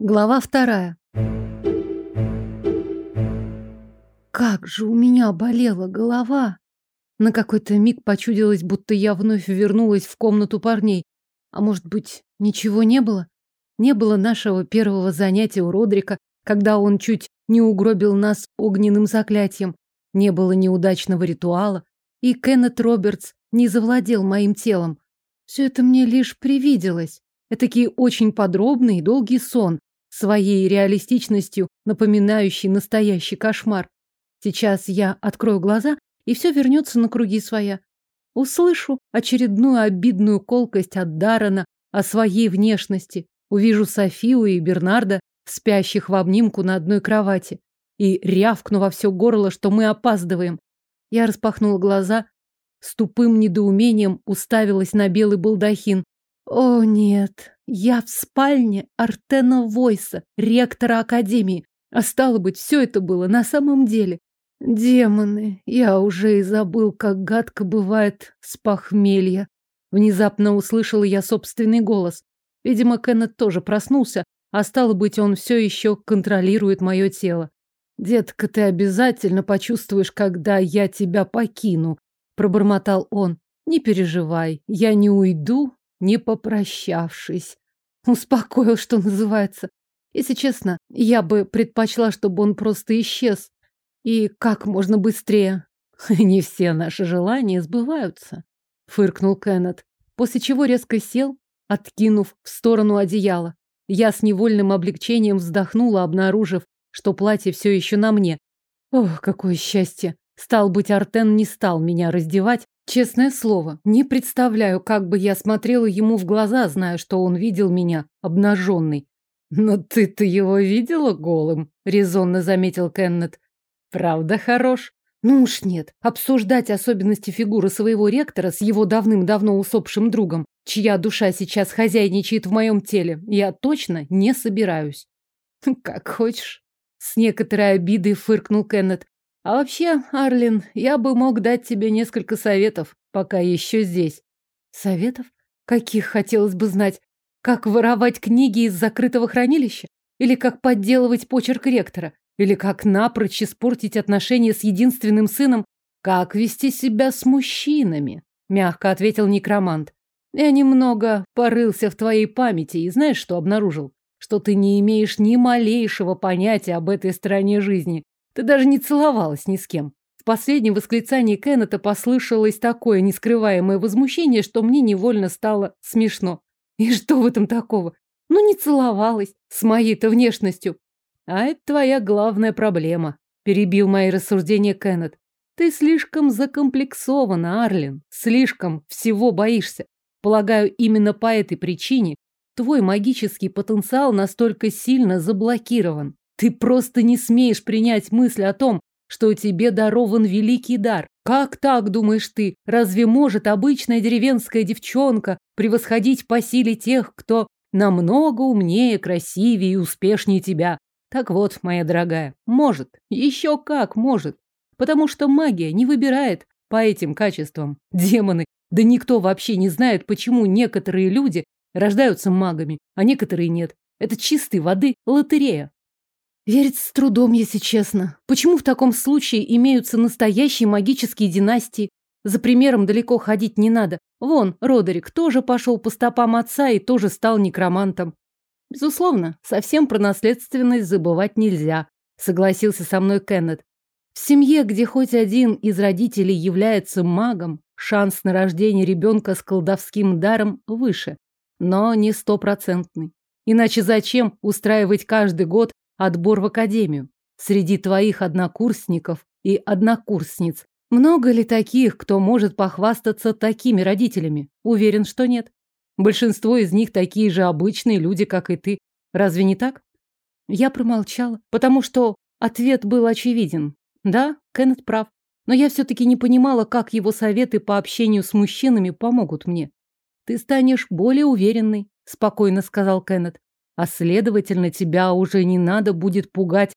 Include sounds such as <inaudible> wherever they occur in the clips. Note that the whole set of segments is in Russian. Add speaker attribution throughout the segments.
Speaker 1: Глава вторая. Как же у меня болела голова! На какой-то миг почудилось, будто я вновь вернулась в комнату парней. А может быть, ничего не было? Не было нашего первого занятия у Родрика, когда он чуть не угробил нас огненным заклятием. Не было неудачного ритуала. И Кеннет Робертс не завладел моим телом. Все это мне лишь привиделось. Этакий очень подробный и долгий сон, своей реалистичностью напоминающий настоящий кошмар. Сейчас я открою глаза, и все вернется на круги своя. Услышу очередную обидную колкость от Дарана о своей внешности. Увижу Софию и Бернарда, спящих в обнимку на одной кровати. И рявкну во все горло, что мы опаздываем. Я распахнула глаза, с тупым недоумением уставилась на белый балдахин. О, нет, я в спальне Артена Войса, ректора Академии. А стало быть, все это было на самом деле. Демоны, я уже и забыл, как гадко бывает с похмелья. Внезапно услышала я собственный голос. Видимо, Кеннет тоже проснулся, а стало быть, он все еще контролирует мое тело. «Детка, ты обязательно почувствуешь, когда я тебя покину», — пробормотал он. «Не переживай, я не уйду, не попрощавшись. Успокоил, что называется. Если честно, я бы предпочла, чтобы он просто исчез. И как можно быстрее. <laughs> Не все наши желания сбываются, фыркнул Кеннет, после чего резко сел, откинув в сторону одеяла. Я с невольным облегчением вздохнула, обнаружив, что платье все еще на мне. Ох, какое счастье! Стал быть, Артен не стал меня раздевать, Честное слово, не представляю, как бы я смотрела ему в глаза, зная, что он видел меня обнаженной. Но ты-то его видела голым, резонно заметил Кеннет. Правда хорош? Ну уж нет. Обсуждать особенности фигуры своего ректора с его давным-давно усопшим другом, чья душа сейчас хозяйничает в моем теле, я точно не собираюсь. Как хочешь. С некоторой обидой фыркнул Кеннет. А вообще, Арлин, я бы мог дать тебе несколько советов, пока еще здесь. Советов? Каких хотелось бы знать? Как воровать книги из закрытого хранилища? Или как подделывать почерк ректора? Или как напрочь испортить отношения с единственным сыном? Как вести себя с мужчинами? Мягко ответил некромант. Я немного порылся в твоей памяти и знаешь, что обнаружил? Что ты не имеешь ни малейшего понятия об этой стороне жизни. Ты даже не целовалась ни с кем. В последнем восклицании Кеннета послышалось такое нескрываемое возмущение, что мне невольно стало смешно. И что в этом такого? Ну, не целовалась с моей-то внешностью. А это твоя главная проблема, перебил мои рассуждения Кеннет. Ты слишком закомплексована, Арлин, слишком всего боишься. Полагаю, именно по этой причине твой магический потенциал настолько сильно заблокирован. Ты просто не смеешь принять мысль о том, что тебе дарован великий дар. Как так, думаешь ты? Разве может обычная деревенская девчонка превосходить по силе тех, кто намного умнее, красивее и успешнее тебя? Так вот, моя дорогая, может, еще как может. Потому что магия не выбирает по этим качествам. Демоны, да никто вообще не знает, почему некоторые люди рождаются магами, а некоторые нет. Это чистой воды лотерея. Верить с трудом, если честно. Почему в таком случае имеются настоящие магические династии? За примером далеко ходить не надо. Вон, Родерик тоже пошел по стопам отца и тоже стал некромантом. Безусловно, совсем про наследственность забывать нельзя, согласился со мной Кеннет. В семье, где хоть один из родителей является магом, шанс на рождение ребенка с колдовским даром выше, но не стопроцентный. Иначе зачем устраивать каждый год отбор в академию. Среди твоих однокурсников и однокурсниц много ли таких, кто может похвастаться такими родителями? Уверен, что нет. Большинство из них такие же обычные люди, как и ты. Разве не так? Я промолчала, потому что ответ был очевиден. Да, Кеннет прав. Но я все-таки не понимала, как его советы по общению с мужчинами помогут мне. Ты станешь более уверенной, спокойно сказал Кеннет а следовательно, тебя уже не надо будет пугать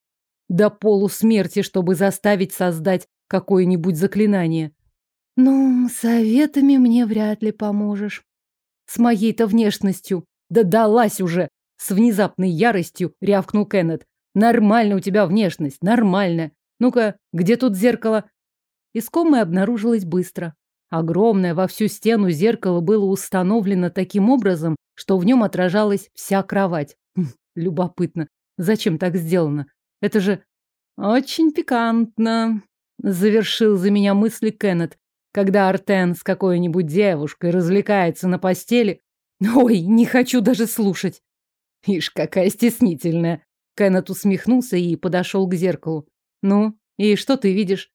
Speaker 1: до полусмерти, чтобы заставить создать какое-нибудь заклинание. Ну, советами мне вряд ли поможешь. С моей-то внешностью. Да далась уже.
Speaker 2: С внезапной яростью рявкнул Кеннет. Нормально у тебя внешность, нормально. Ну-ка, где тут зеркало? Искомое обнаружилось быстро. Огромное во всю стену зеркало было установлено таким образом, что в нем отражалась вся кровать. Хм, любопытно, зачем так сделано? Это же очень пикантно, завершил за меня мысли Кеннет. Когда Артен с какой-нибудь девушкой развлекается на постели... Ой, не хочу даже слушать. Ишь, какая стеснительная. Кеннет усмехнулся и подошел к зеркалу. Ну, и что ты видишь?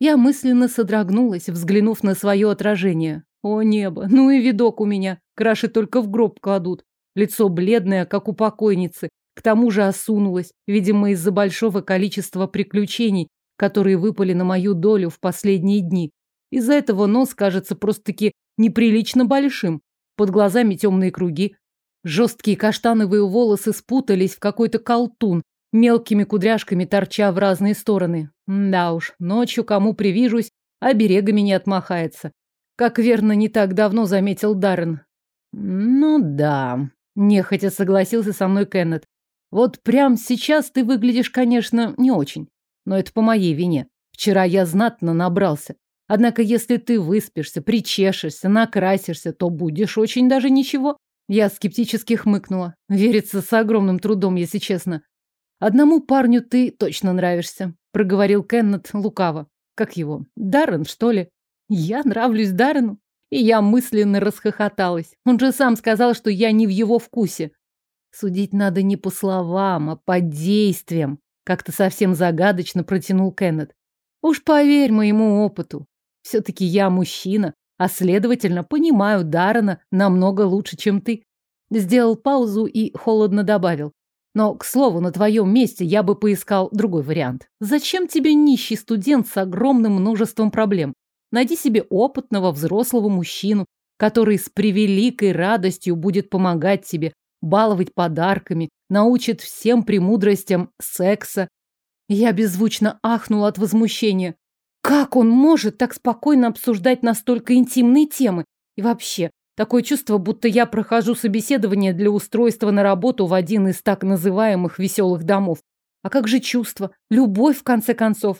Speaker 2: Я мысленно содрогнулась, взглянув на свое отражение. О небо, ну и видок у меня. Краши только в гроб кладут. Лицо бледное, как у покойницы. К тому же осунулось, видимо, из-за большого количества приключений, которые выпали на мою долю в последние дни. Из-за этого нос кажется просто-таки неприлично большим. Под глазами темные круги. Жесткие каштановые волосы спутались в какой-то колтун, мелкими кудряшками торча в разные стороны. Да уж, ночью кому привижусь, а берегами не отмахается. Как верно не так давно заметил Даррен. Ну да, нехотя согласился со мной Кеннет. Вот прям сейчас ты выглядишь, конечно, не очень. Но это по моей вине. Вчера я знатно набрался. Однако, если ты выспишься, причешешься, накрасишься, то будешь очень даже ничего. Я скептически хмыкнула. Верится с огромным трудом, если честно. Одному парню ты точно нравишься, проговорил Кеннет лукаво. Как его? Даррен, что ли? Я нравлюсь Даррену? И я мысленно расхохоталась. Он же сам сказал, что я не в его вкусе. Судить надо не по словам, а по действиям. Как-то совсем загадочно протянул Кеннет. Уж поверь моему опыту. Все-таки я мужчина, а следовательно, понимаю Даррена намного лучше, чем ты. Сделал паузу и холодно добавил. Но, к слову, на твоем месте я бы поискал другой вариант. Зачем тебе нищий студент с огромным множеством проблем? Найди себе опытного взрослого мужчину, который с превеликой радостью будет помогать тебе, баловать подарками, научит всем премудростям секса. Я беззвучно ахнула от возмущения. Как он может так спокойно обсуждать настолько интимные темы? И вообще, Такое чувство, будто я прохожу собеседование для устройства на работу в один из так называемых веселых домов. А как же чувство? Любовь, в конце концов.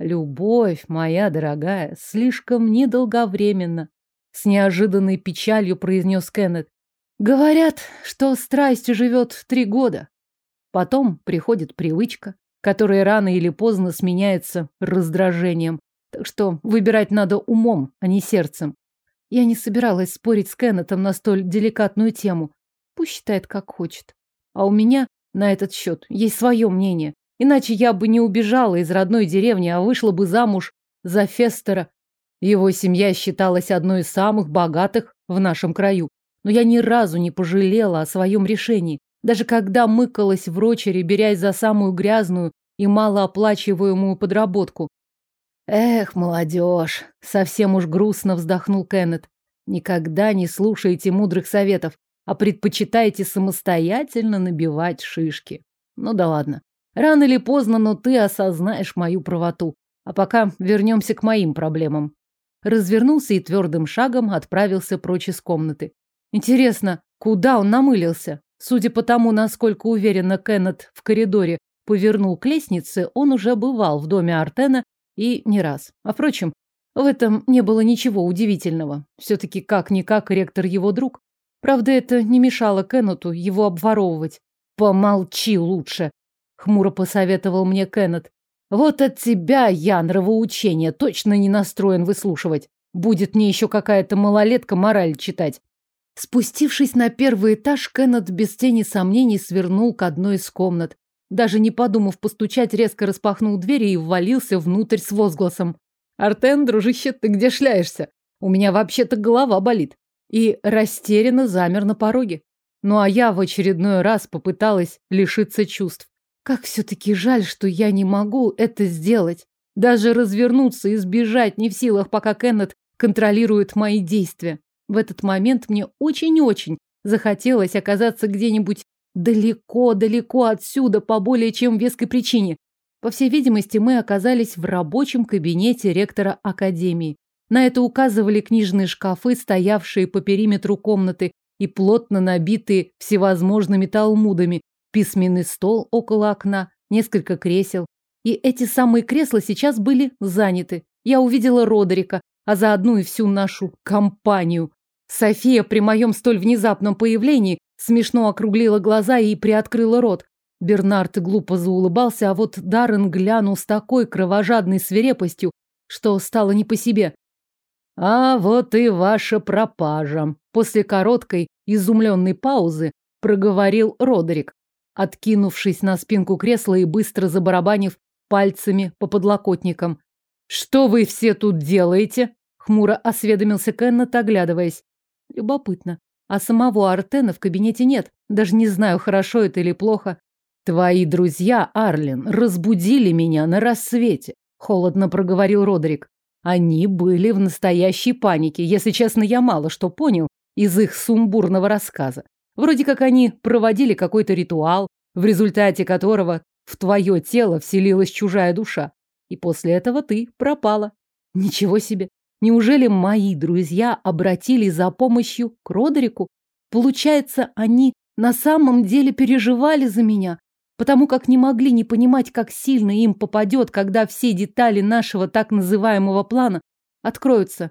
Speaker 2: Любовь, моя дорогая, слишком недолговременно. С неожиданной печалью произнес Кеннет. Говорят, что страсть живет три года. Потом приходит привычка, которая рано или поздно сменяется раздражением. Так что выбирать надо умом, а не сердцем. Я не собиралась спорить с Кеннетом на столь деликатную тему. Пусть считает, как хочет. А у меня на этот счет есть свое мнение. Иначе я бы не убежала из родной деревни, а вышла бы замуж за Фестера. Его семья считалась одной из самых богатых в нашем краю. Но я ни разу не пожалела о своем решении. Даже когда мыкалась в рочере, берясь за самую грязную и малооплачиваемую подработку. Эх, молодежь, совсем уж грустно вздохнул Кеннет. Никогда не слушайте мудрых советов, а предпочитаете самостоятельно набивать шишки. Ну да ладно. Рано или поздно, но ты осознаешь мою правоту. А пока вернемся к моим проблемам. Развернулся и твердым шагом отправился прочь из комнаты. Интересно, куда он намылился? Судя по тому, насколько уверенно Кеннет в коридоре повернул к лестнице, он уже бывал в доме Артена и не раз. А впрочем, в этом не было ничего удивительного. Все-таки как-никак ректор его друг. Правда, это не мешало Кеннету его обворовывать. «Помолчи лучше», — хмуро посоветовал мне Кеннет. «Вот от тебя я нравоучение точно не настроен выслушивать. Будет мне еще какая-то малолетка мораль читать». Спустившись на первый этаж, Кеннет без тени сомнений свернул к одной из комнат. Даже не подумав постучать, резко распахнул дверь и ввалился внутрь с возгласом. «Артен, дружище, ты где шляешься? У меня вообще-то голова болит». И растерянно замер на пороге. Ну а я в очередной раз попыталась лишиться чувств. Как все-таки жаль, что я не могу это сделать. Даже развернуться и сбежать не в силах, пока Кеннет контролирует мои действия. В этот момент мне очень-очень захотелось оказаться где-нибудь Далеко-далеко отсюда по более чем веской причине. По всей видимости, мы оказались в рабочем кабинете ректора академии. На это указывали книжные шкафы, стоявшие по периметру комнаты, и плотно набитые всевозможными талмудами, письменный стол около окна, несколько кресел. И эти самые кресла сейчас были заняты. Я увидела Родерика, а заодно и всю нашу компанию. София при моем столь внезапном появлении смешно округлила глаза и приоткрыла рот. Бернард глупо заулыбался, а вот Даррен глянул с такой кровожадной свирепостью, что стало не по себе. «А вот и ваша пропажа!» После короткой, изумленной паузы проговорил Родерик, откинувшись на спинку кресла и быстро забарабанив пальцами по подлокотникам. «Что вы все тут делаете?» Хмуро осведомился Кеннет, оглядываясь. Любопытно. А самого Артена в кабинете нет. Даже не знаю, хорошо это или плохо. Твои друзья, Арлин, разбудили меня на рассвете, холодно проговорил Родерик. Они были в настоящей панике. Если честно, я мало что понял из их сумбурного рассказа. Вроде как они проводили какой-то ритуал, в результате которого в твое тело вселилась чужая душа. И после этого ты пропала. Ничего себе. Неужели мои друзья обратились за помощью к Родерику? Получается, они на самом деле переживали за меня, потому как не могли не понимать, как сильно им попадет, когда все детали нашего так называемого плана откроются.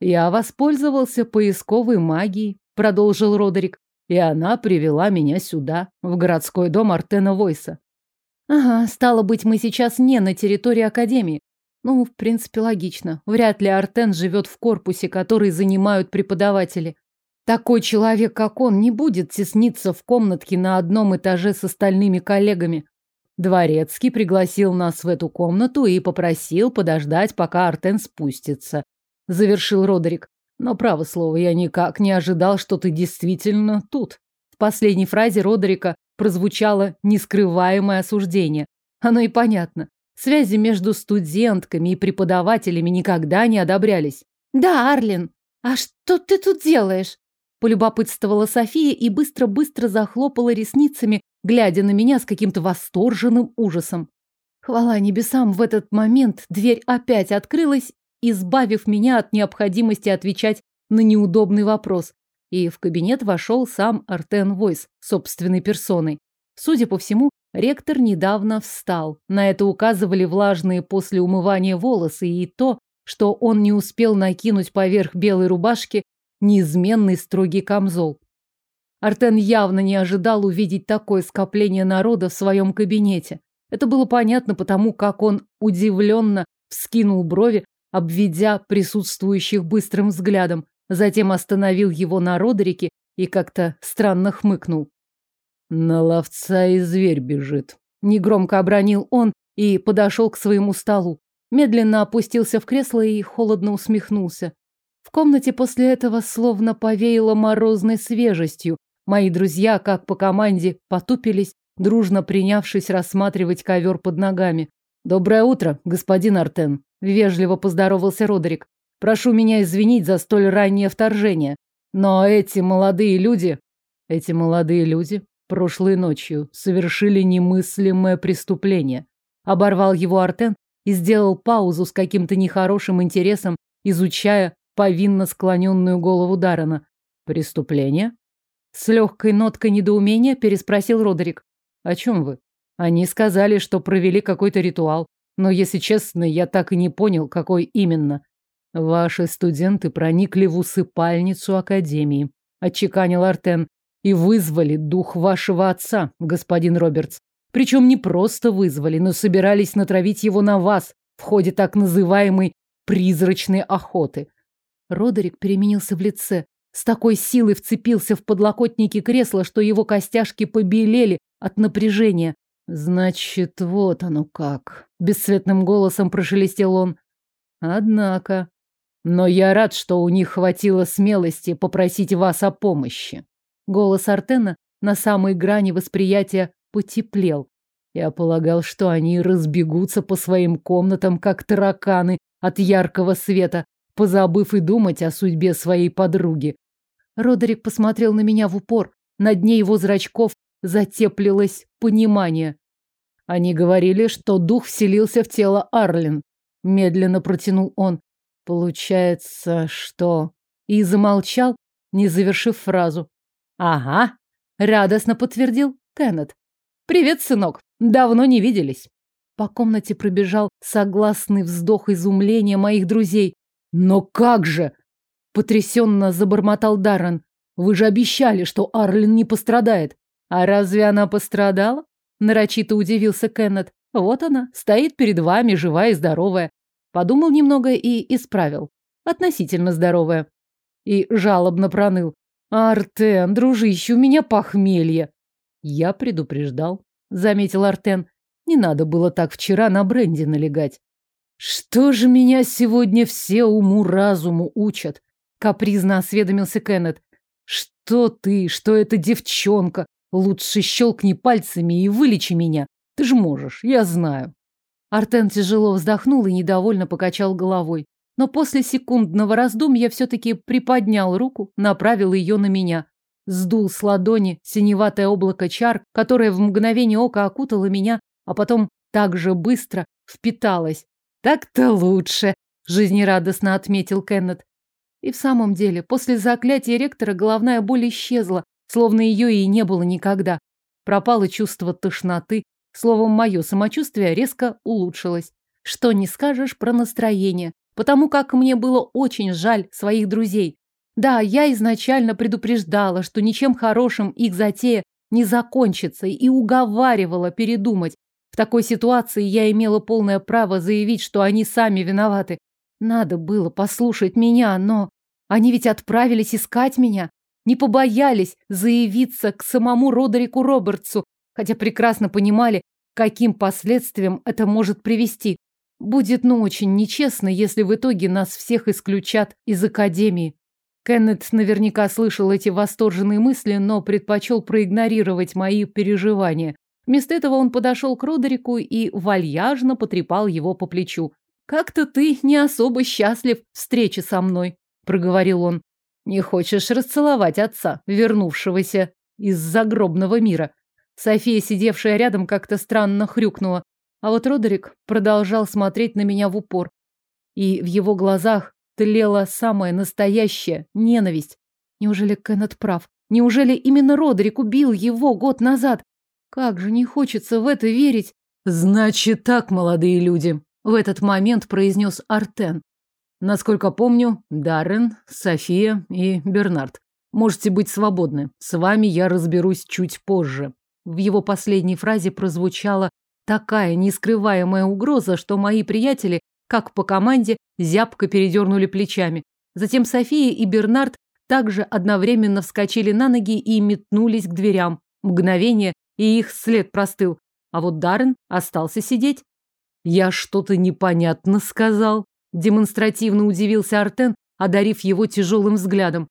Speaker 2: Я воспользовался поисковой магией, продолжил Родерик, и она привела меня сюда, в городской дом Артена Войса. Ага, стало быть, мы сейчас не на территории Академии. Ну, в принципе, логично. Вряд ли Артен живет в корпусе, который занимают преподаватели. Такой человек, как он, не будет тесниться в комнатке на одном этаже с остальными коллегами. Дворецкий пригласил нас в эту комнату и попросил подождать, пока Артен спустится. Завершил Родерик. Но, право слово, я никак не ожидал, что ты действительно тут. В последней фразе Родерика прозвучало нескрываемое осуждение. Оно и понятно. Связи между студентками и преподавателями никогда не одобрялись. «Да, Арлин, а что ты тут делаешь?» Полюбопытствовала София и быстро-быстро захлопала ресницами, глядя на меня с каким-то восторженным ужасом. Хвала небесам, в этот момент дверь опять открылась, избавив меня от необходимости отвечать на неудобный вопрос. И в кабинет вошел сам Артен Войс собственной персоной. Судя по всему, Ректор недавно встал. На это указывали влажные после умывания волосы и то, что он не успел накинуть поверх белой рубашки неизменный строгий камзол. Артен явно не ожидал увидеть такое скопление народа в своем кабинете. Это было понятно потому, как он удивленно вскинул брови, обведя присутствующих быстрым взглядом, затем остановил его на Родерике и как-то странно хмыкнул. На ловца и зверь бежит. Негромко обронил он и подошел к своему столу. Медленно опустился в кресло и холодно усмехнулся. В комнате после этого словно повеяло морозной свежестью. Мои друзья, как по команде, потупились, дружно принявшись рассматривать ковер под ногами. «Доброе утро, господин Артен», — вежливо поздоровался Родерик. «Прошу меня извинить за столь раннее вторжение, но эти молодые люди...» «Эти молодые люди прошлой ночью совершили немыслимое преступление. Оборвал его Артен и сделал паузу с каким-то нехорошим интересом, изучая повинно склоненную голову Дарана. Преступление? С легкой ноткой недоумения переспросил Родерик. О чем вы? Они сказали, что провели какой-то ритуал, но, если честно, я так и не понял, какой именно. Ваши студенты проникли в усыпальницу Академии, отчеканил Артен и вызвали дух вашего отца, господин Робертс. Причем не просто вызвали, но собирались натравить его на вас в ходе так называемой призрачной охоты. Родерик переменился в лице, с такой силой вцепился в подлокотники кресла, что его костяшки побелели от напряжения. Значит, вот оно как. Бесцветным голосом прошелестел он. Однако. Но я рад, что у них хватило смелости попросить вас о помощи. Голос Артена на самой грани восприятия потеплел. Я полагал, что они разбегутся по своим комнатам, как тараканы от яркого света, позабыв и думать о судьбе своей подруги. Родерик посмотрел на меня в упор. На дне его зрачков затеплилось понимание. Они говорили, что дух вселился в тело Арлин. Медленно протянул он. Получается, что... И замолчал, не завершив фразу. Ага, радостно подтвердил Кеннет. Привет, сынок. Давно не виделись. По комнате пробежал согласный вздох изумления моих друзей. Но как же? Потрясенно забормотал Даррен. Вы же обещали, что Арлин не пострадает. А разве она пострадала? Нарочито удивился Кеннет. Вот она, стоит перед вами, живая и здоровая. Подумал немного и исправил. Относительно здоровая. И жалобно проныл. Артен, дружище, у меня похмелье. Я предупреждал, заметил Артен. Не надо было так вчера на бренди налегать. Что же меня сегодня все уму-разуму учат? Капризно осведомился Кеннет. Что ты, что эта девчонка? Лучше щелкни пальцами и вылечи меня. Ты же можешь, я знаю. Артен тяжело вздохнул и недовольно покачал головой. Но после секундного раздумья все-таки приподнял руку, направил ее на меня. Сдул с ладони синеватое облако чар, которое в мгновение ока окутало меня, а потом так же быстро впиталось. «Так-то лучше», — жизнерадостно отметил Кеннет. И в самом деле, после заклятия ректора головная боль исчезла, словно ее и не было никогда. Пропало чувство тошноты, словом, мое самочувствие резко улучшилось. Что не скажешь про настроение, потому как мне было очень жаль своих друзей. Да, я изначально предупреждала, что ничем хорошим их затея не закончится, и уговаривала передумать. В такой ситуации я имела полное право заявить, что они сами виноваты. Надо было послушать меня, но они ведь отправились искать меня, не побоялись заявиться к самому Родерику Робертсу, хотя прекрасно понимали, каким последствиям это может привести. Будет, ну, очень нечестно, если в итоге нас всех исключат из академии. Кеннет наверняка слышал эти восторженные мысли, но предпочел проигнорировать мои переживания. Вместо этого он подошел к Родерику и вальяжно потрепал его по плечу. «Как-то ты не особо счастлив встрече со мной», — проговорил он. «Не хочешь расцеловать отца, вернувшегося из загробного мира?» София, сидевшая рядом, как-то странно хрюкнула. А вот Родерик продолжал смотреть на меня в упор. И в его глазах тлела самая настоящая ненависть. Неужели Кеннет прав? Неужели именно Родерик убил его год назад? Как же не хочется в это верить. Значит так, молодые люди, в этот момент произнес Артен. Насколько помню, Даррен, София и Бернард. Можете быть свободны. С вами я разберусь чуть позже. В его последней фразе прозвучала такая нескрываемая угроза, что мои приятели, как по команде, зябко передернули плечами. Затем София и Бернард также одновременно вскочили на ноги и метнулись к дверям. Мгновение, и их след простыл. А вот Даррен остался сидеть. «Я что-то непонятно сказал», – демонстративно удивился Артен, одарив его тяжелым взглядом.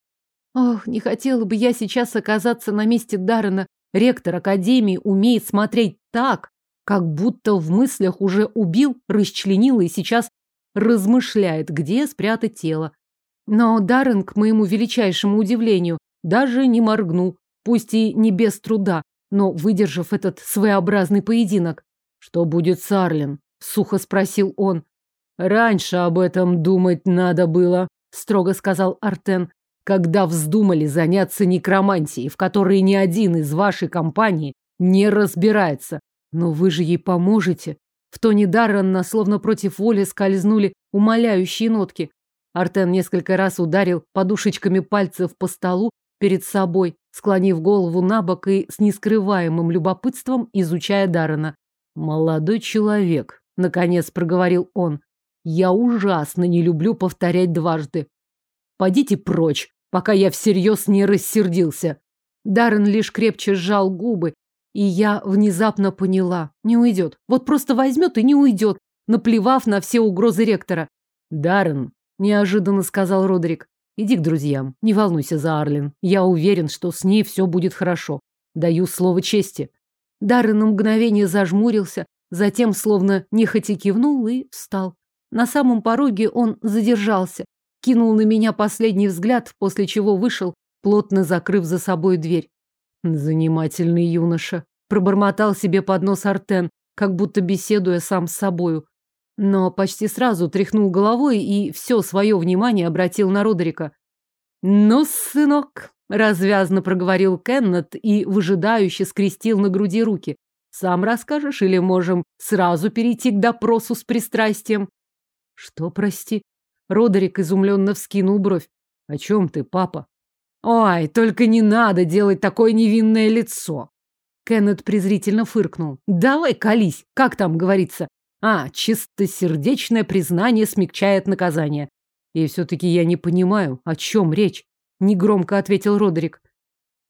Speaker 2: «Ох, не хотела бы я сейчас оказаться на месте Даррена. Ректор Академии умеет смотреть так, как будто в мыслях уже убил, расчленил и сейчас размышляет, где спрятать тело. Но Даррен, к моему величайшему удивлению, даже не моргнул, пусть и не без труда, но выдержав этот своеобразный поединок. «Что будет с Арлен?» — сухо спросил он. «Раньше об этом думать надо было», — строго сказал Артен, «когда вздумали заняться некромантией, в которой ни один из вашей компании не разбирается. Но вы же ей поможете». В тоне Даррена словно против воли скользнули умоляющие нотки. Артен несколько раз ударил подушечками пальцев по столу перед собой, склонив голову на бок и с нескрываемым любопытством изучая Даррена. «Молодой человек», — наконец проговорил он, — «я ужасно не люблю повторять дважды. Пойдите прочь, пока я всерьез не рассердился». Даррен лишь крепче сжал губы, и я внезапно поняла, не уйдет. Вот просто возьмет и не уйдет, наплевав на все угрозы ректора. Даррен, неожиданно сказал Родрик, иди к друзьям, не волнуйся за Арлин. Я уверен, что с ней все будет хорошо. Даю слово чести. Даррен на мгновение зажмурился, затем словно нехотя кивнул и встал. На самом пороге он задержался, кинул на меня последний взгляд, после чего вышел, плотно закрыв за собой дверь. Занимательный юноша. Пробормотал себе под нос Артен, как будто беседуя сам с собою. Но почти сразу тряхнул головой и все свое внимание обратил на Родерика. «Ну, сынок, Развязно проговорил Кеннет и выжидающе скрестил на груди руки. Сам расскажешь или можем сразу перейти к допросу с пристрастием? Что, прости? Родерик изумленно вскинул бровь. О чем ты, папа? Ой, только не надо делать такое невинное лицо. Кеннет презрительно фыркнул. Давай колись, как там говорится. А, чистосердечное признание смягчает наказание. И все-таки я не понимаю, о чем речь негромко ответил Родерик.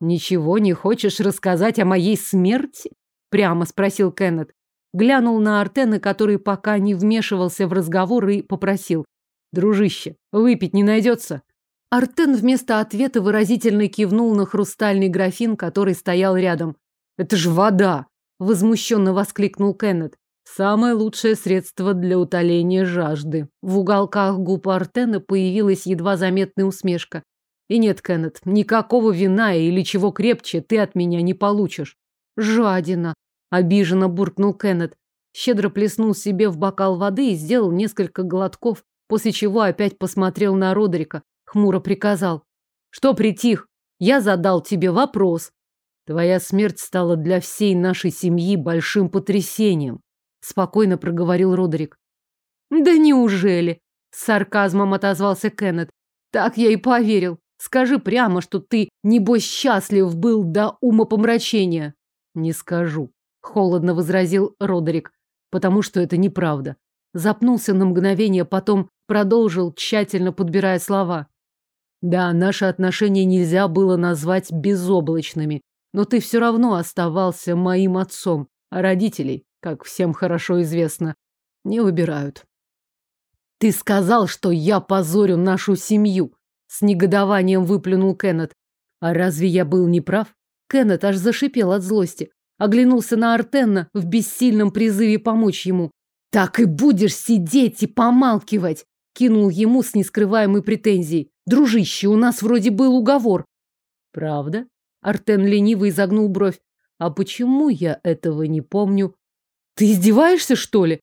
Speaker 2: Ничего не хочешь рассказать о моей смерти? прямо спросил Кеннет. Глянул на Артена, который пока не вмешивался в разговор и попросил: "Дружище, выпить не найдется?» Артен вместо ответа выразительно кивнул на хрустальный графин, который стоял рядом. "Это же вода!" возмущенно воскликнул Кеннет. Самое лучшее средство для утоления жажды. В уголках губ Артена появилась едва заметная усмешка. И нет, Кеннет, никакого вина или чего крепче ты от меня не получишь. Жадина, обиженно буркнул Кеннет. Щедро плеснул себе в бокал воды и сделал несколько глотков, после чего опять посмотрел на Родрика, хмуро приказал: "Что притих? Я задал тебе вопрос. Твоя смерть стала для всей нашей семьи большим потрясением", спокойно проговорил Родрик. "Да неужели?" с сарказмом отозвался Кеннет. Так я и поверил. Скажи прямо, что ты, небось, счастлив был до умопомрачения. Не скажу, холодно возразил Родерик, потому что это неправда. Запнулся на мгновение, потом продолжил, тщательно подбирая слова. Да, наши отношения нельзя было назвать безоблачными, но ты все равно оставался моим отцом, а родителей, как всем хорошо известно, не выбирают. Ты сказал, что я позорю нашу семью, с негодованием выплюнул Кеннет. А разве я был неправ? Кеннет аж зашипел от злости. Оглянулся на Артенна в бессильном призыве помочь ему. Так и будешь сидеть и помалкивать, кинул ему с нескрываемой претензией. Дружище, у нас вроде был уговор. Правда? Артен лениво изогнул бровь. А почему я этого не помню? Ты издеваешься, что ли?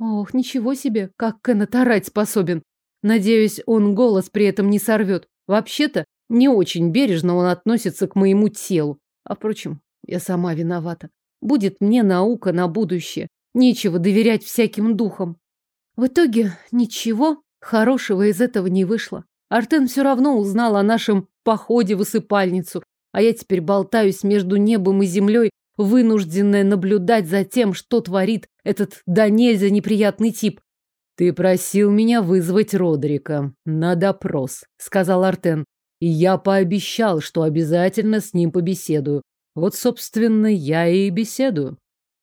Speaker 2: Ох, ничего себе, как Кеннет орать способен. Надеюсь, он голос при этом не сорвет. Вообще-то, не очень бережно он относится к моему телу. А впрочем, я сама виновата. Будет мне наука на будущее. Нечего доверять всяким духам. В итоге ничего хорошего из этого не вышло. Артен все равно узнал о нашем походе в усыпальницу, а я теперь болтаюсь между небом и землей, вынужденная наблюдать за тем, что творит этот да нельзя неприятный тип. Ты просил меня вызвать Родрика на допрос, сказал Артен. И я пообещал, что обязательно с ним побеседую. Вот, собственно, я и беседую.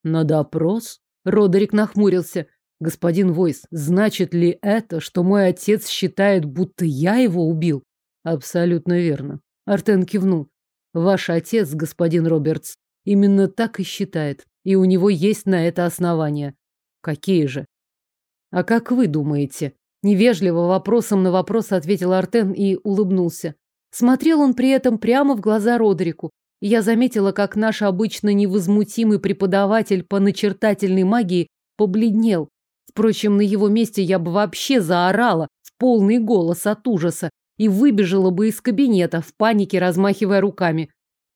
Speaker 2: На допрос? Родерик нахмурился. Господин Войс, значит ли это, что мой отец считает, будто я его убил? Абсолютно верно. Артен кивнул. Ваш отец, господин Робертс, именно так и считает, и у него есть на это основания. Какие же? А как вы думаете? Невежливо вопросом на вопрос ответил Артен и улыбнулся. Смотрел он при этом прямо в глаза Родрику. Я заметила, как наш обычно невозмутимый преподаватель по начертательной магии побледнел. Впрочем, на его месте я бы вообще заорала в полный голос от ужаса и выбежала бы из кабинета в панике, размахивая руками.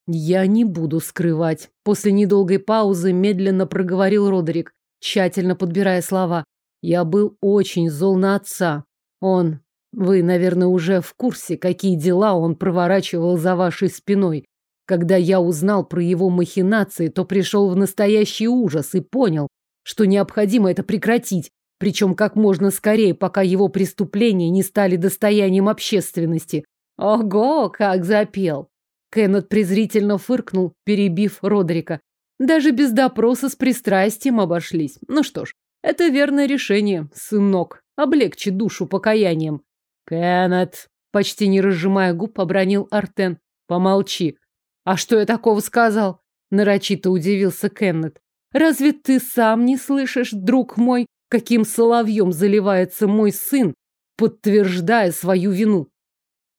Speaker 2: Я не буду скрывать. После недолгой паузы медленно проговорил Родерик, тщательно подбирая слова. Я был очень зол на отца. Он... Вы, наверное, уже в курсе, какие дела он проворачивал за вашей спиной. Когда я узнал про его махинации, то пришел в настоящий ужас и понял, что необходимо это прекратить, причем как можно скорее, пока его преступления не стали достоянием общественности. Ого, как запел! Кеннет презрительно фыркнул, перебив Родрика. Даже без допроса с пристрастием обошлись. Ну что ж, это верное решение, сынок. Облегчи душу покаянием. Кеннет, почти не разжимая губ, обронил Артен. Помолчи. А что я такого сказал? Нарочито удивился Кеннет. Разве ты сам не слышишь, друг мой, каким соловьем заливается мой сын, подтверждая свою вину?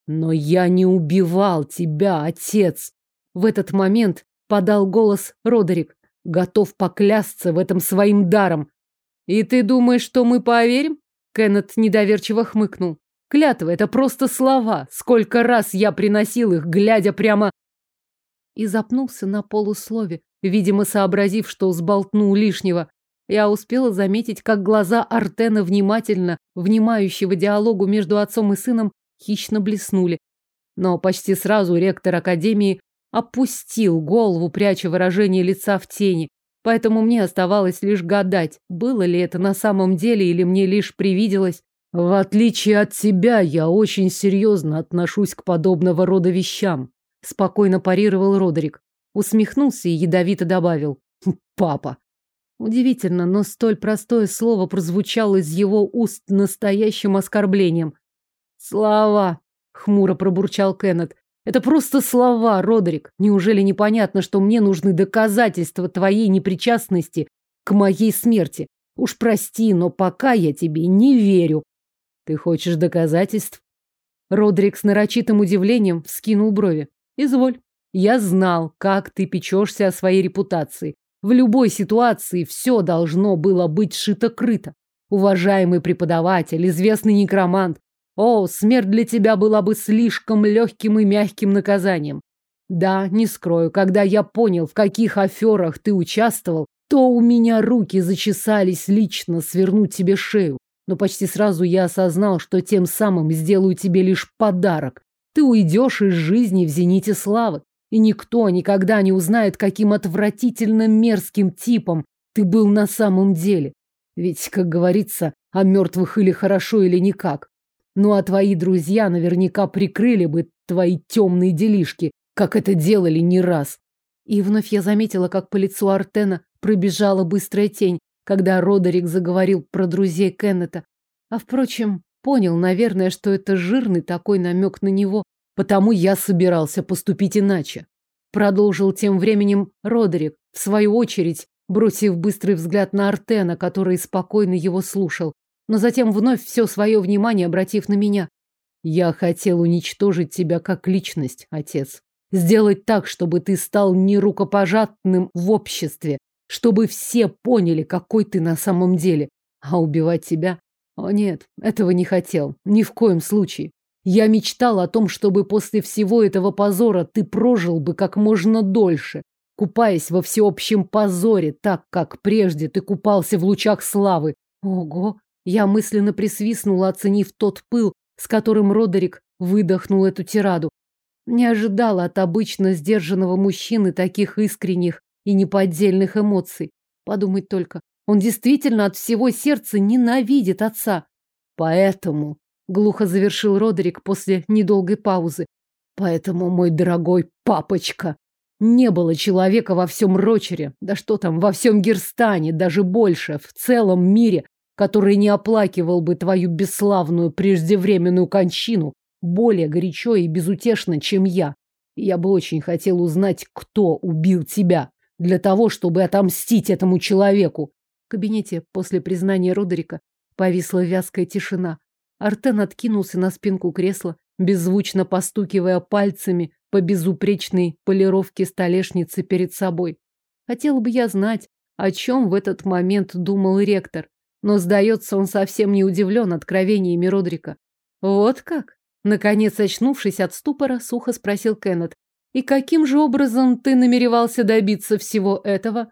Speaker 2: Но я не убивал тебя, отец. В этот момент подал голос Родерик, готов поклясться в этом своим даром. «И ты думаешь, что мы поверим?» Кеннет недоверчиво хмыкнул. Клятва — это просто слова. Сколько раз я приносил их, глядя прямо...
Speaker 1: И запнулся на полуслове, видимо, сообразив, что сболтнул лишнего. Я успела заметить, как глаза Артена внимательно, внимающего диалогу между отцом и сыном, хищно блеснули. Но почти сразу ректор Академии опустил голову, пряча выражение лица в тени. Поэтому мне оставалось лишь гадать, было ли это на самом деле или мне лишь привиделось. В отличие от тебя, я очень серьезно отношусь к подобного рода вещам. Спокойно парировал Родерик. Усмехнулся и ядовито добавил. «Хм, папа. Удивительно, но столь простое слово прозвучало из его уст настоящим оскорблением. Слова, хмуро пробурчал Кеннет. Это просто слова, Родерик. Неужели непонятно, что мне нужны доказательства твоей непричастности к моей смерти? Уж прости, но пока я тебе не верю. Ты хочешь доказательств? Родрик с нарочитым удивлением вскинул брови. Изволь. Я знал, как ты печешься о своей репутации. В любой ситуации все должно было быть шито-крыто. Уважаемый преподаватель, известный некромант, о, смерть для тебя была бы слишком легким и мягким наказанием. Да, не скрою, когда я понял, в каких аферах ты участвовал, то у меня руки зачесались лично свернуть тебе шею. Но почти сразу я осознал, что тем самым сделаю тебе лишь подарок. Ты уйдешь из жизни в зените славы, и никто никогда не узнает, каким отвратительно мерзким типом ты был на самом деле. Ведь, как говорится, о мертвых или хорошо, или никак. Ну а твои друзья наверняка прикрыли бы твои темные делишки, как это делали не раз. И вновь я заметила, как по лицу Артена пробежала быстрая тень, когда Родерик заговорил про друзей Кеннета. А впрочем, понял, наверное, что это жирный такой намек на него, потому я собирался поступить иначе. Продолжил тем временем Родерик, в свою очередь, бросив быстрый взгляд на Артена, который спокойно его слушал но затем вновь все свое внимание обратив на меня. Я хотел уничтожить тебя как личность, отец. Сделать так, чтобы ты стал нерукопожатным в обществе, чтобы все поняли, какой ты на самом деле. А убивать тебя? О нет, этого не хотел. Ни в коем случае. Я мечтал о том, чтобы после всего этого позора ты прожил бы как можно дольше, купаясь во всеобщем позоре, так как прежде ты купался в лучах славы. Ого, я мысленно присвистнула, оценив тот пыл, с которым Родерик выдохнул эту тираду. Не ожидала от обычно сдержанного мужчины таких искренних и неподдельных эмоций. Подумать только, он действительно от всего сердца ненавидит отца. Поэтому, глухо завершил Родерик после недолгой паузы, поэтому, мой дорогой папочка, не было человека во всем Рочере, да что там, во всем Герстане, даже больше, в целом мире, который не оплакивал бы твою бесславную преждевременную кончину более горячо и безутешно, чем я. Я бы очень хотел узнать, кто убил тебя, для того, чтобы отомстить этому человеку. Кабинете после признания Родерика повисла вязкая тишина. Артен откинулся на спинку кресла, беззвучно постукивая пальцами по безупречной полировке столешницы перед собой. Хотел бы я знать, о чем в этот момент думал ректор. Но, сдается, он совсем не удивлен откровениями Родрика. Вот как? Наконец, очнувшись от ступора, сухо спросил Кеннет. И каким же образом ты намеревался добиться всего этого?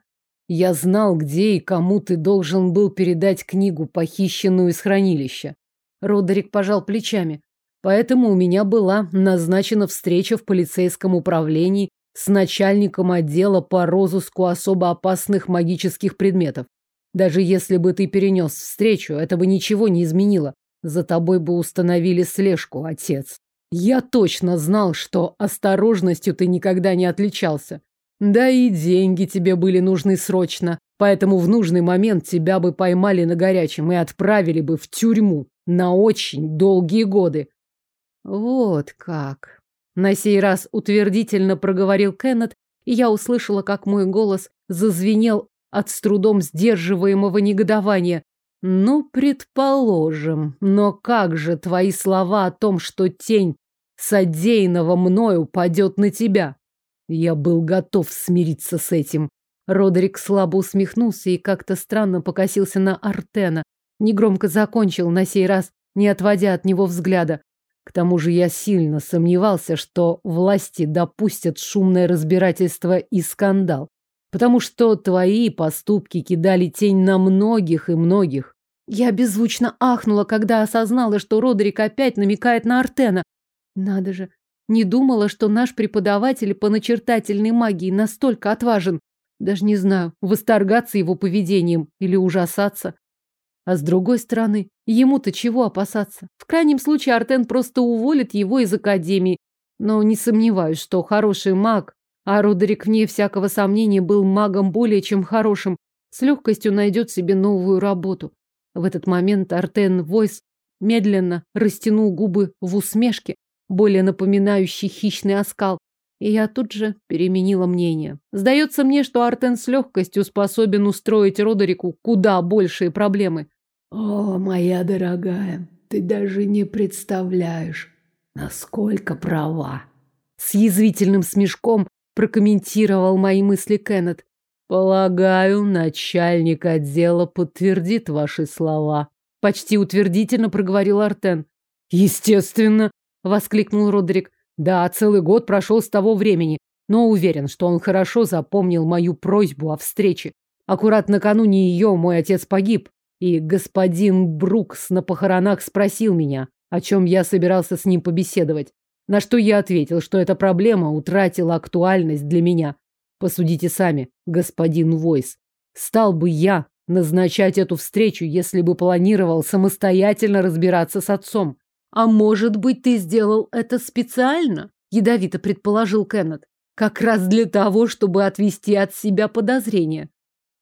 Speaker 1: Я знал, где и кому ты должен был передать книгу, похищенную из хранилища. Родерик пожал плечами. Поэтому у меня была назначена встреча в полицейском управлении с начальником отдела по розыску особо опасных магических предметов. Даже если бы ты перенес встречу, это бы ничего не изменило. За тобой бы установили слежку, отец. Я точно знал, что осторожностью ты никогда не отличался. Да и деньги тебе были нужны срочно, поэтому в нужный момент тебя бы поймали на горячем и отправили бы в тюрьму на очень долгие годы. Вот как. На сей раз утвердительно проговорил Кеннет, и я услышала, как мой голос зазвенел от с трудом сдерживаемого негодования. Ну, предположим, но как же твои слова о том, что тень содеянного мною падет на тебя? Я был готов смириться с этим. Родерик слабо усмехнулся и как-то странно покосился на Артена. Негромко закончил на сей раз
Speaker 2: не отводя от него взгляда. К тому же я сильно сомневался, что власти допустят шумное разбирательство и скандал. Потому что твои поступки кидали тень на многих и многих.
Speaker 1: Я беззвучно ахнула, когда осознала, что Родерик опять намекает на Артена. Надо же, не думала, что наш преподаватель по начертательной магии настолько отважен. Даже не знаю, восторгаться его поведением или ужасаться. А с другой стороны, ему-то чего опасаться? В крайнем случае Артен просто уволит его из академии. Но не сомневаюсь, что хороший маг, а Родерик вне всякого сомнения был магом более чем хорошим, с легкостью найдет себе новую работу. В этот момент Артен Войс медленно растянул губы в усмешке, более напоминающий хищный оскал, и я тут же переменила мнение. Сдается мне, что Артен с легкостью способен устроить Родерику куда большие проблемы.
Speaker 3: О, моя дорогая, ты даже не представляешь, насколько права.
Speaker 1: С язвительным смешком прокомментировал мои мысли Кеннет.
Speaker 2: Полагаю, начальник отдела подтвердит ваши слова.
Speaker 1: Почти утвердительно проговорил Артен.
Speaker 2: Естественно, воскликнул Родерик. Да, целый год прошел с того времени, но уверен, что он хорошо запомнил мою просьбу о встрече. Аккурат накануне ее мой отец погиб, и господин Брукс на похоронах спросил меня, о чем я собирался с ним побеседовать. На что я ответил, что эта проблема утратила актуальность для меня. Посудите сами, господин Войс. Стал бы я назначать эту встречу, если бы планировал самостоятельно разбираться с отцом.
Speaker 1: А может быть, ты сделал это специально? Ядовито предположил Кеннет. Как раз для того, чтобы отвести от себя подозрения.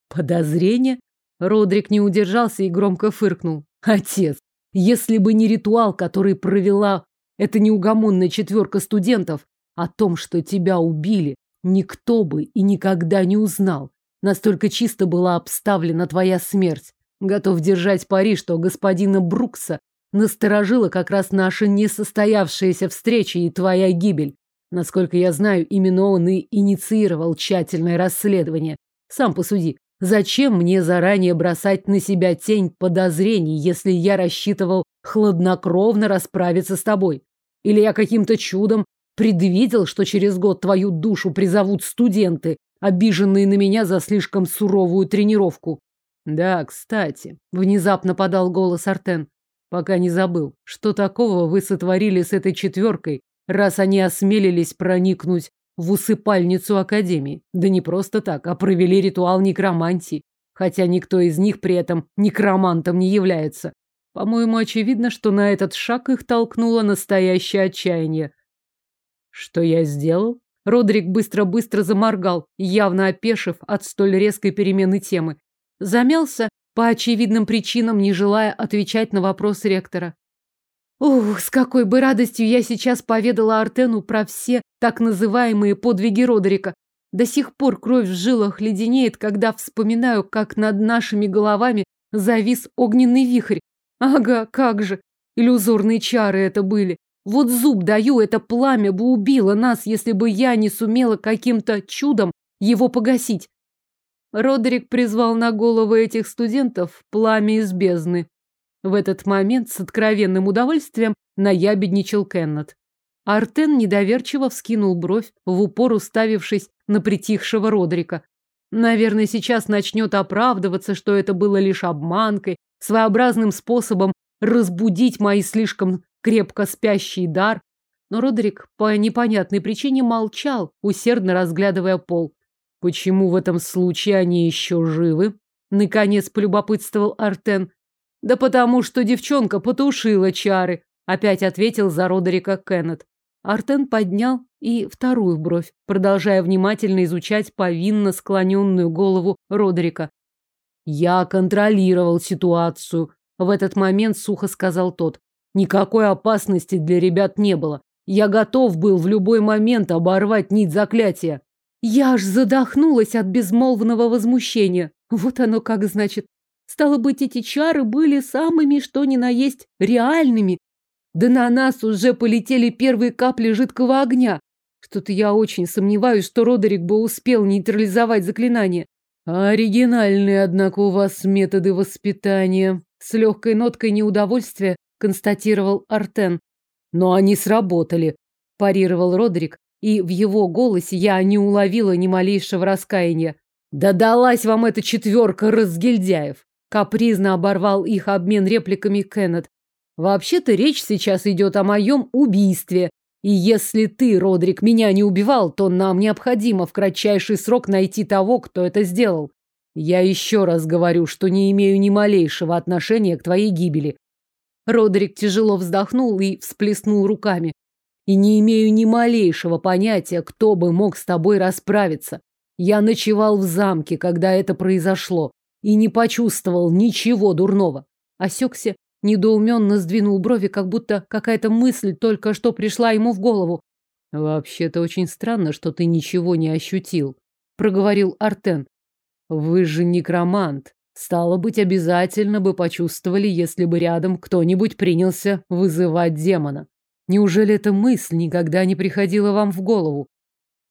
Speaker 2: Подозрения? Родрик не удержался и громко фыркнул. Отец, если бы не ритуал, который провела эта неугомонная четверка студентов, о том, что тебя убили, никто бы и никогда не узнал. Настолько чисто была обставлена твоя смерть. Готов держать пари, что господина Брукса Насторожила как раз наша несостоявшаяся встреча и твоя гибель. Насколько я знаю, именно он и инициировал тщательное расследование. Сам посуди, зачем мне заранее бросать на себя тень подозрений, если я рассчитывал хладнокровно расправиться с тобой? Или я каким-то чудом предвидел, что через год твою душу призовут студенты, обиженные на меня за слишком суровую тренировку? Да, кстати, внезапно подал голос Артен. Пока не забыл, что такого вы сотворили с этой четверкой, раз они осмелились проникнуть в усыпальницу Академии. Да не просто так, а провели ритуал некромантии, хотя никто из них при этом некромантом не является. По-моему, очевидно, что на этот шаг их толкнуло настоящее отчаяние. Что я сделал? Родрик быстро-быстро заморгал, явно опешив от столь резкой перемены темы. Замялся по очевидным причинам не желая отвечать на вопрос ректора. Ух, с какой бы радостью я сейчас поведала Артену про все так называемые подвиги Родерика. До сих пор кровь в жилах леденеет, когда вспоминаю, как над нашими головами завис огненный вихрь. Ага, как же. Иллюзорные чары это были. Вот зуб даю, это пламя бы убило нас, если бы я не сумела каким-то чудом его погасить. Родерик призвал на головы этих студентов пламя из бездны. В этот момент с откровенным удовольствием наябедничал Кеннет. Артен недоверчиво вскинул бровь, в упор уставившись на притихшего Родрика. Наверное, сейчас начнет оправдываться, что это было лишь обманкой, своеобразным способом разбудить мои слишком крепко спящий дар. Но Родрик по непонятной причине молчал, усердно разглядывая пол. Почему в этом случае они еще живы? Наконец полюбопытствовал Артен. Да потому что девчонка потушила чары, опять ответил за Родерика Кеннет. Артен поднял и вторую бровь, продолжая внимательно изучать повинно склоненную голову Родерика. Я контролировал ситуацию. В этот момент сухо сказал тот. Никакой опасности для ребят не было. Я готов был в любой момент оборвать нить заклятия. Я аж задохнулась от безмолвного возмущения. Вот оно как значит. Стало быть, эти чары были самыми, что ни на есть, реальными. Да на нас уже полетели первые капли жидкого огня. Что-то я очень сомневаюсь, что Родерик бы успел нейтрализовать заклинание. Оригинальные, однако, у вас методы воспитания. С легкой ноткой неудовольствия
Speaker 1: констатировал Артен. Но они сработали, парировал Родрик, и в его голосе я не уловила ни малейшего раскаяния. Да далась вам эта четверка разгильдяев! Капризно оборвал их обмен репликами Кеннет. Вообще-то речь сейчас идет о моем убийстве. И если ты, Родрик, меня не убивал, то нам необходимо в кратчайший срок найти того, кто это сделал. Я еще раз говорю, что не имею ни малейшего отношения к твоей гибели. Родрик тяжело вздохнул и всплеснул руками. И не имею ни малейшего понятия, кто бы мог с тобой расправиться. Я ночевал в замке, когда это произошло, и не почувствовал ничего дурного. Осекся, недоуменно сдвинул брови, как будто какая-то мысль только что пришла ему в голову. «Вообще-то очень странно, что ты ничего не ощутил», — проговорил Артен. «Вы же некромант. Стало быть, обязательно бы почувствовали, если бы рядом кто-нибудь принялся вызывать демона. Неужели эта мысль никогда не приходила вам в голову?»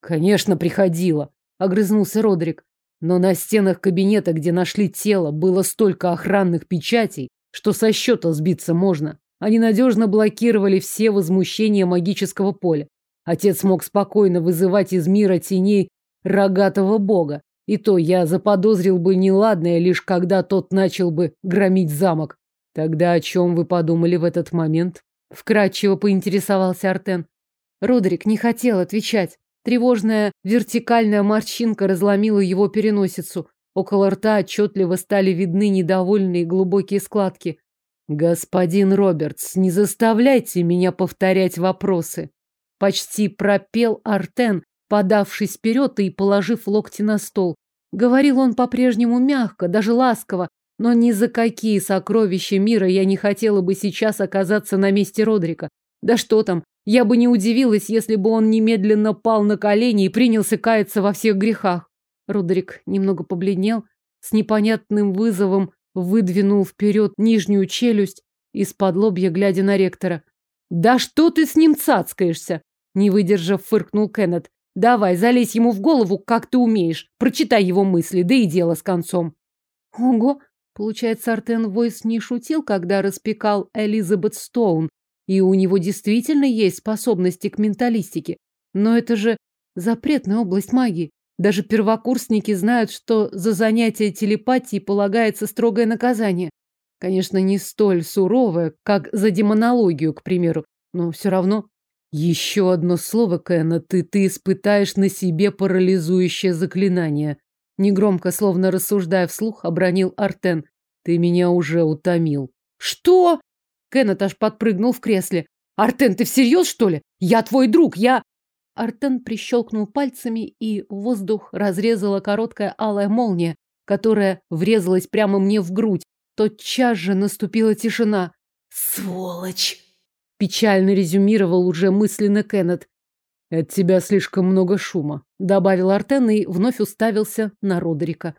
Speaker 1: «Конечно, приходила», — огрызнулся Родрик. Но на стенах кабинета, где нашли тело, было столько охранных печатей, что со счета сбиться можно. Они надежно блокировали все возмущения магического поля. Отец мог спокойно вызывать из мира теней рогатого бога. И то я заподозрил бы неладное, лишь когда тот начал бы громить замок. Тогда о чем вы подумали в этот момент? Вкратчиво поинтересовался Артен. Родрик не хотел отвечать. Тревожная вертикальная морщинка разломила его переносицу. Около рта отчетливо стали видны недовольные глубокие складки. «Господин Робертс, не заставляйте меня повторять вопросы!» Почти пропел Артен, подавшись вперед и положив локти на стол. Говорил он по-прежнему мягко, даже ласково, но ни за какие сокровища мира я не хотела бы сейчас оказаться на месте Родрика. Да что там, я бы не удивилась, если бы он немедленно пал на колени и принялся каяться во всех грехах. Родрик немного побледнел, с непонятным вызовом выдвинул вперед нижнюю челюсть, из-под лобья глядя на ректора. «Да что ты с ним цацкаешься?» Не выдержав, фыркнул Кеннет. «Давай, залезь ему в голову, как ты умеешь. Прочитай его мысли, да и дело с концом». «Ого!» Получается, Артен Войс не шутил, когда распекал Элизабет Стоун, и у него действительно есть способности к менталистике. Но это же запретная область магии. Даже первокурсники знают, что за занятие телепатией полагается строгое наказание. Конечно, не столь суровое, как за демонологию, к примеру, но все равно. Еще одно слово, Кэна, ты, ты испытаешь на себе парализующее заклинание. Негромко, словно рассуждая вслух, обронил Артен. Ты меня уже утомил. Что? Кеннет аж подпрыгнул в кресле. «Артен, ты всерьез, что ли? Я твой друг, я...» Артен прищелкнул пальцами, и воздух разрезала короткая алая молния, которая врезалась прямо мне в грудь. Тотчас же наступила тишина.
Speaker 3: «Сволочь!»
Speaker 1: – печально резюмировал уже мысленно Кеннет. «От тебя слишком много шума», – добавил Артен и вновь уставился на Родерика.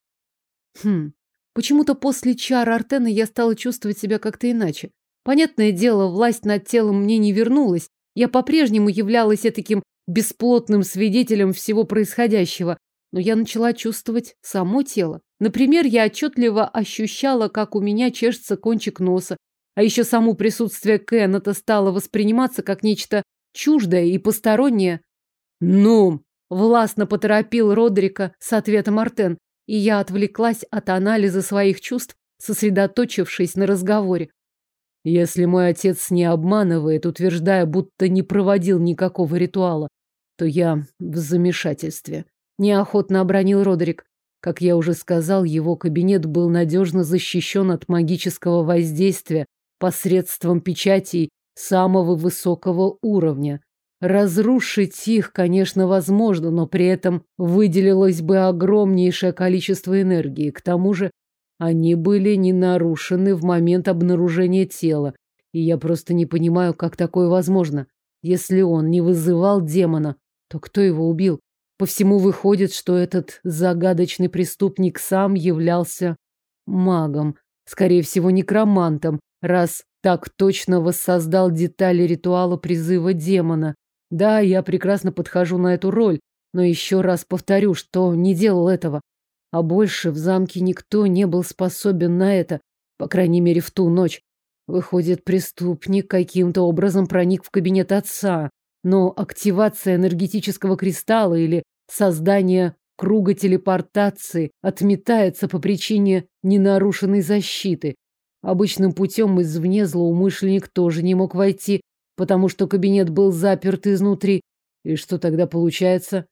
Speaker 1: Хм, почему-то после чар Артена я стала чувствовать себя как-то иначе. Понятное дело, власть над телом мне не вернулась. Я по-прежнему являлась таким бесплотным свидетелем всего происходящего, но я начала чувствовать само тело. Например, я отчетливо ощущала, как у меня чешется кончик носа, а еще само присутствие Кеннета стало восприниматься как нечто чуждое и постороннее. «Ну!» – властно поторопил Родрика с ответом Артен, и я отвлеклась от анализа своих чувств, сосредоточившись на разговоре. Если мой отец не обманывает, утверждая, будто не проводил никакого ритуала, то я в замешательстве. Неохотно обронил Родерик. Как я уже сказал, его кабинет был надежно защищен от магического воздействия посредством печатей самого высокого уровня. Разрушить их, конечно, возможно, но при этом выделилось бы огромнейшее количество энергии. К тому же они были не нарушены в момент обнаружения тела, и я просто не понимаю, как такое возможно. Если он не вызывал демона, то кто его убил? По всему выходит, что этот загадочный преступник сам являлся магом, скорее всего, некромантом, раз так точно воссоздал детали ритуала призыва демона. Да, я прекрасно подхожу на эту роль, но еще раз повторю, что не делал этого. А больше в замке никто не был способен на это, по крайней мере, в ту ночь.
Speaker 2: Выходит, преступник каким-то образом проник в кабинет отца, но активация энергетического кристалла или создание круга телепортации отметается по причине ненарушенной защиты. Обычным путем извне злоумышленник тоже не мог войти, потому что кабинет был заперт изнутри. И что тогда получается?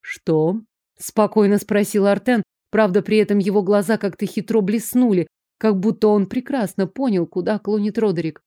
Speaker 2: Что? Спокойно спросил Артен, правда, при этом его глаза как-то хитро блеснули, как будто он прекрасно понял, куда клонит Родерик.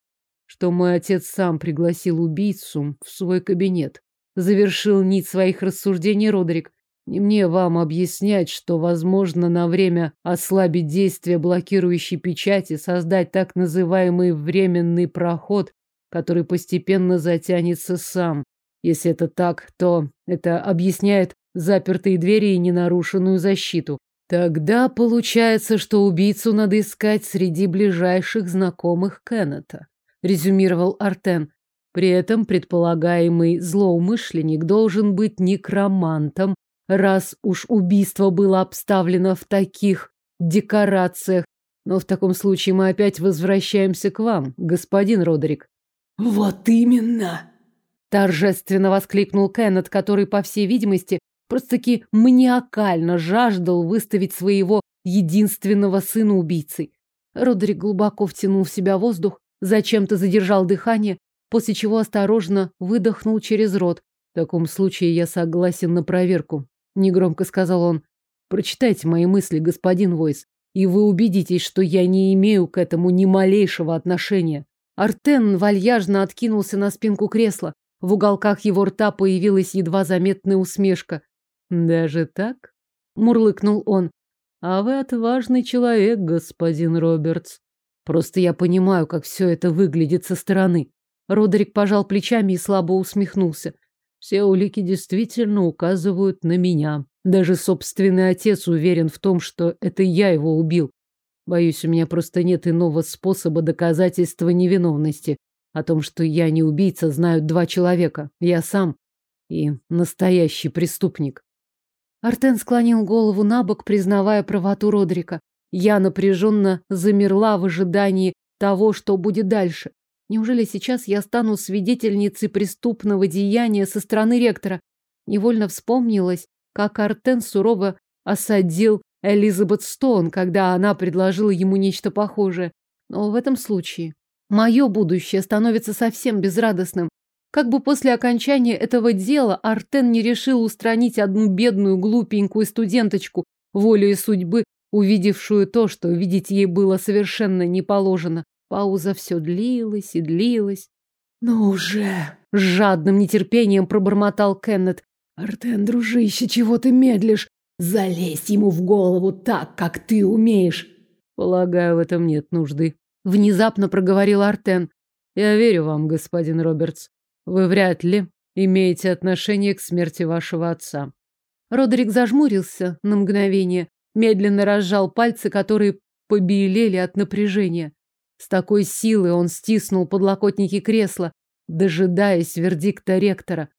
Speaker 2: Что мой отец сам пригласил убийцу в свой кабинет. Завершил нить своих рассуждений Родерик. Не мне вам объяснять, что возможно на время ослабить действие блокирующей печати, создать так называемый временный проход, который постепенно затянется сам. Если это так, то это объясняет запертые двери и ненарушенную защиту. Тогда получается, что убийцу надо искать среди ближайших знакомых Кеннета, резюмировал Артен. При этом предполагаемый злоумышленник должен быть некромантом, раз уж убийство было обставлено в таких декорациях. Но в таком случае мы опять возвращаемся к вам, господин Родерик.
Speaker 3: Вот именно!
Speaker 1: Торжественно воскликнул Кеннет, который, по всей видимости, просто-таки маниакально жаждал выставить своего единственного сына убийцей. Родерик глубоко втянул в себя воздух, зачем-то задержал дыхание, после чего осторожно выдохнул через рот. В таком случае я согласен на проверку, негромко сказал он. Прочитайте мои мысли, господин Войс, и вы убедитесь, что я не имею к этому ни малейшего отношения. Артен вальяжно откинулся на спинку кресла. В уголках его рта появилась едва заметная усмешка. Даже так? мурлыкнул он. А вы отважный человек, господин Робертс. Просто я понимаю, как все это выглядит со стороны. Родерик пожал плечами и слабо усмехнулся. Все улики действительно указывают на меня. Даже собственный отец уверен в том, что это я его убил. Боюсь, у меня просто нет иного способа доказательства невиновности. О том, что я не убийца, знают два человека. Я сам и настоящий преступник. Артен склонил голову на бок, признавая правоту Родрика. Я напряженно замерла в ожидании того, что будет дальше. Неужели сейчас я стану свидетельницей преступного деяния со стороны ректора? Невольно вспомнилось, как Артен сурово осадил Элизабет Стоун, когда она предложила ему нечто похожее. Но в этом случае мое будущее становится совсем безрадостным. Как бы после окончания этого дела Артен не решил устранить одну бедную глупенькую студенточку, волею судьбы, увидевшую то, что видеть ей было совершенно не положено. Пауза все длилась и длилась.
Speaker 3: «Ну уже!»
Speaker 1: — с жадным нетерпением пробормотал Кеннет.
Speaker 3: «Артен, дружище, чего ты медлишь? Залезь ему в голову так, как ты умеешь!»
Speaker 2: «Полагаю, в этом нет нужды», —
Speaker 1: внезапно проговорил Артен.
Speaker 2: «Я верю вам, господин Робертс. Вы вряд ли имеете отношение к смерти вашего отца».
Speaker 1: Родерик зажмурился на мгновение, медленно разжал пальцы, которые побелели от напряжения. С такой силой он стиснул подлокотники кресла, дожидаясь вердикта ректора.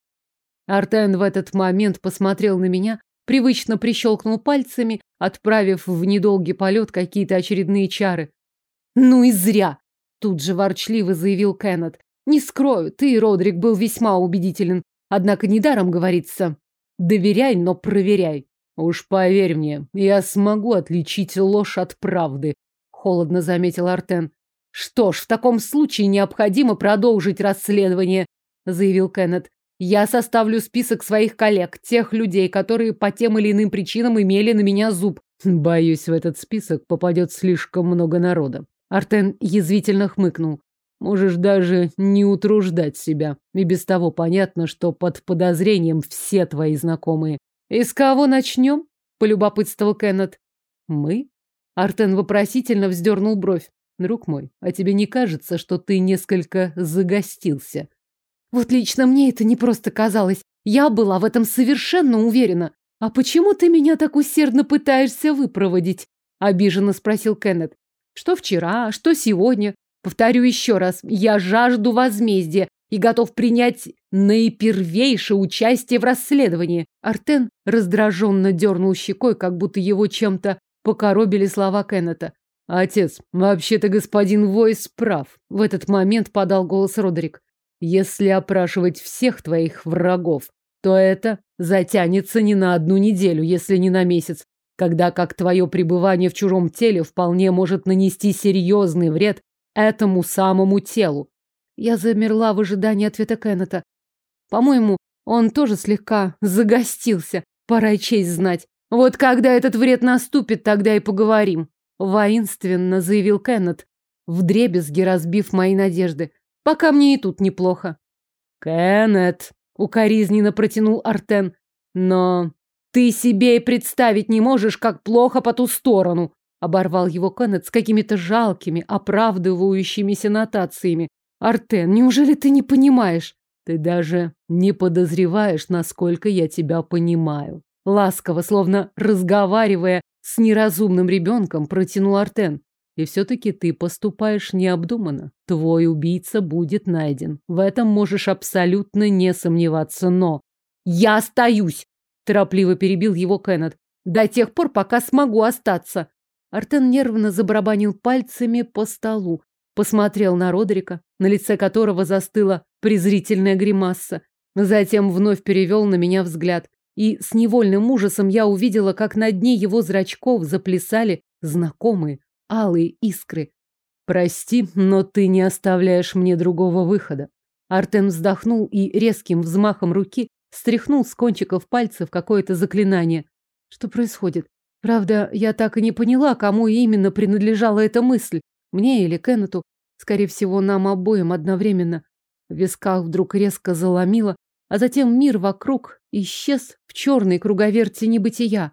Speaker 1: Артен в этот момент посмотрел на меня, привычно прищелкнул пальцами, отправив в недолгий полет какие-то очередные чары. «Ну и зря!» – тут же ворчливо заявил Кеннет. «Не скрою, ты, Родрик, был весьма убедителен. Однако недаром говорится. Доверяй, но проверяй.
Speaker 2: Уж поверь мне, я смогу отличить ложь от правды», – холодно заметил Артен.
Speaker 1: Что ж, в таком случае необходимо продолжить расследование, заявил Кеннет. Я составлю список своих коллег, тех людей, которые по тем или иным причинам имели на меня зуб.
Speaker 2: Боюсь, в этот список попадет слишком много народа.
Speaker 1: Артен язвительно хмыкнул.
Speaker 2: Можешь даже не утруждать себя. И без того понятно, что под подозрением все твои знакомые.
Speaker 1: И с кого начнем? Полюбопытствовал Кеннет.
Speaker 2: Мы?
Speaker 1: Артен вопросительно вздернул бровь.
Speaker 2: Друг мой, а тебе не кажется, что ты несколько загостился?
Speaker 1: Вот лично мне это не просто казалось. Я была в этом совершенно уверена. А почему ты меня так усердно пытаешься выпроводить? Обиженно спросил Кеннет. Что вчера, что сегодня? Повторю еще раз, я жажду возмездия и готов принять наипервейшее участие в расследовании. Артен раздраженно дернул щекой, как будто его чем-то покоробили слова Кеннета.
Speaker 2: Отец, вообще-то господин Войс прав. В этот момент подал голос Родерик. Если опрашивать всех твоих врагов, то это затянется не на одну неделю, если не на месяц, когда как твое пребывание в чужом теле вполне может нанести серьезный вред этому самому телу. Я замерла в ожидании ответа Кеннета. По-моему, он тоже слегка загостился. Пора и честь знать. Вот когда этот вред наступит, тогда и поговорим. Воинственно заявил Кеннет, вдребезги разбив мои надежды. Пока мне и тут неплохо. Кеннет, укоризненно протянул Артен. Но ты себе и представить не можешь, как плохо по ту сторону. Оборвал его Кеннет с какими-то жалкими, оправдывающимися нотациями. Артен, неужели ты не понимаешь? Ты даже не подозреваешь, насколько я тебя понимаю. Ласково, словно разговаривая с неразумным ребенком, протянул Артен. И все-таки ты поступаешь необдуманно. Твой убийца будет найден. В этом можешь абсолютно не сомневаться, но... Я остаюсь! Торопливо перебил его Кеннет. До тех пор, пока смогу остаться. Артен нервно забарабанил пальцами по столу. Посмотрел на Родрика, на лице которого застыла презрительная гримаса. Затем вновь перевел на меня взгляд. И с невольным ужасом я увидела, как на дне его зрачков заплясали знакомые алые искры. «Прости, но ты не оставляешь мне другого выхода». Артем вздохнул и резким взмахом руки стряхнул с кончиков пальцев какое-то заклинание. Что происходит? Правда, я так и не поняла, кому именно принадлежала эта мысль. Мне или Кеннету. Скорее всего, нам обоим одновременно. В висках вдруг резко заломило, а затем мир вокруг исчез в черной круговерти небытия.